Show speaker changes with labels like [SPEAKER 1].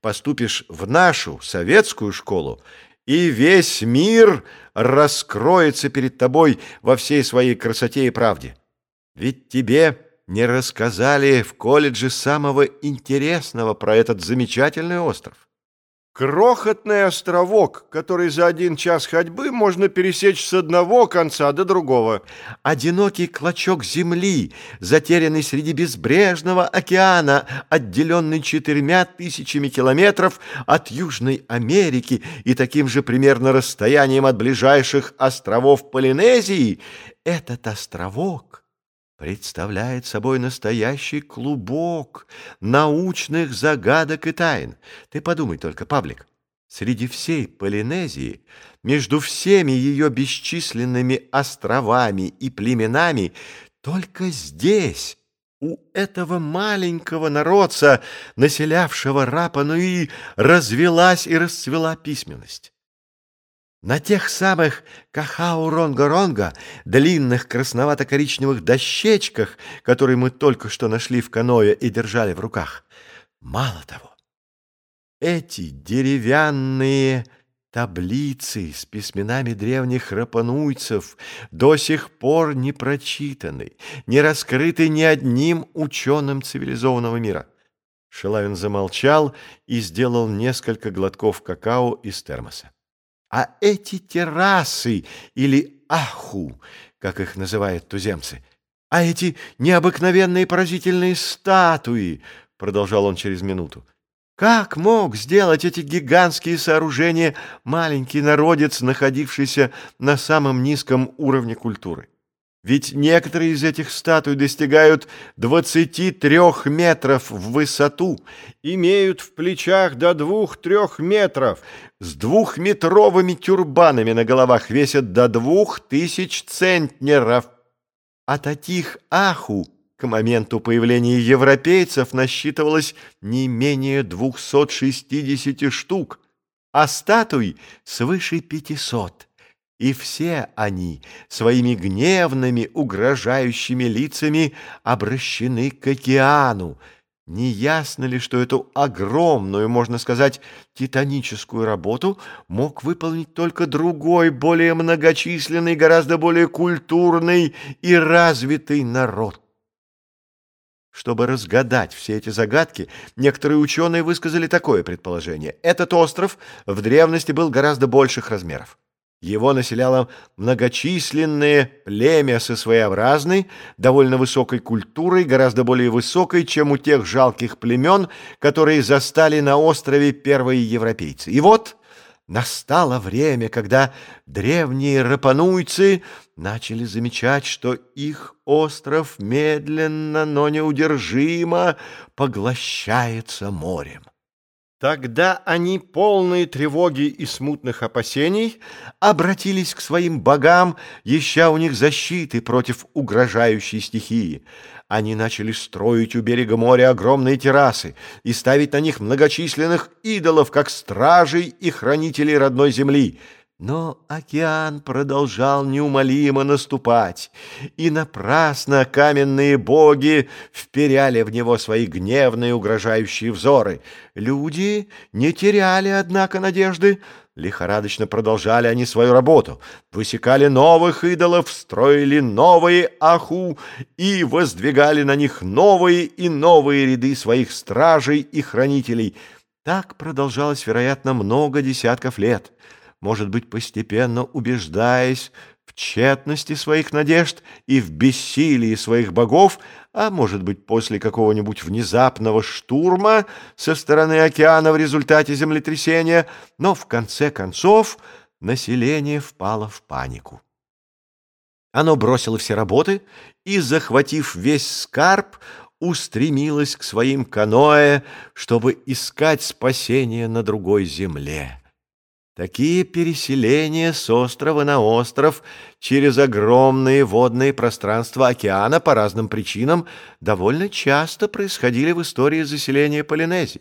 [SPEAKER 1] поступишь в нашу советскую школу, и весь мир раскроется перед тобой во всей своей красоте и правде. Ведь тебе не рассказали в колледже самого интересного про этот замечательный остров.
[SPEAKER 2] Крохотный островок, который за один час ходьбы можно пересечь с одного конца до другого.
[SPEAKER 1] Одинокий клочок земли, затерянный среди безбрежного океана, отделенный четырьмя тысячами километров от Южной Америки и таким же примерно расстоянием от ближайших островов Полинезии, этот островок представляет собой настоящий клубок научных загадок и тайн. Ты подумай только, Павлик, среди всей Полинезии, между всеми ее бесчисленными островами и племенами, только здесь, у этого маленького народца, населявшего Рапа-Нуи, развелась и расцвела письменность. На тех самых кахау-ронга-ронга, длинных красновато-коричневых дощечках, которые мы только что нашли в каное и держали в руках. Мало того, эти деревянные таблицы с письменами древних рапануйцев до сих пор не прочитаны, не раскрыты ни одним ученым цивилизованного мира. Шилавин замолчал и сделал несколько глотков какао из термоса. А эти террасы или аху, как их называют туземцы, а эти необыкновенные поразительные статуи, продолжал он через минуту, как мог сделать эти гигантские сооружения маленький народец, находившийся на самом низком уровне культуры? Ведь некоторые из этих статуй достигают 23 метров в высоту, имеют в плечах до 2-3 метров, с двухметровыми тюрбанами на головах весят до 2000 центнеров. А таких аху к моменту появления европейцев насчитывалось не менее 260 штук, а статуй свыше 500. И все они своими гневными, угрожающими лицами обращены к океану. Не ясно ли, что эту огромную, можно сказать, титаническую работу мог выполнить только другой, более многочисленный, гораздо более культурный и развитый народ? Чтобы разгадать все эти загадки, некоторые ученые высказали такое предположение. Этот остров в древности был гораздо больших размеров. Его населяло многочисленное племя со своеобразной, довольно высокой культурой, гораздо более высокой, чем у тех жалких племен, которые застали на острове первые европейцы. И вот настало время, когда древние рапануйцы начали замечать, что их остров медленно, но неудержимо поглощается морем. Тогда они, полные тревоги и смутных опасений, обратились к своим богам, ища у них защиты против угрожающей стихии. Они начали строить у берега моря огромные террасы и ставить на них многочисленных идолов, как стражей и хранителей родной земли — но океан продолжал неумолимо наступать, и напрасно каменные боги вперяли в него свои гневные угрожающие взоры. Люди не теряли, однако, надежды. Лихорадочно продолжали они свою работу, высекали новых идолов, строили новые аху и воздвигали на них новые и новые ряды своих стражей и хранителей. Так продолжалось, вероятно, много десятков лет может быть, постепенно убеждаясь в тщетности своих надежд и в бессилии своих богов, а может быть, после какого-нибудь внезапного штурма со стороны океана в результате землетрясения, но в конце концов население впало в панику. Оно бросило все работы и, захватив весь скарб, устремилось к своим каноэ, чтобы искать спасение на другой земле. Такие переселения с острова на остров через огромные водные пространства океана по разным причинам довольно часто происходили в истории заселения Полинезии.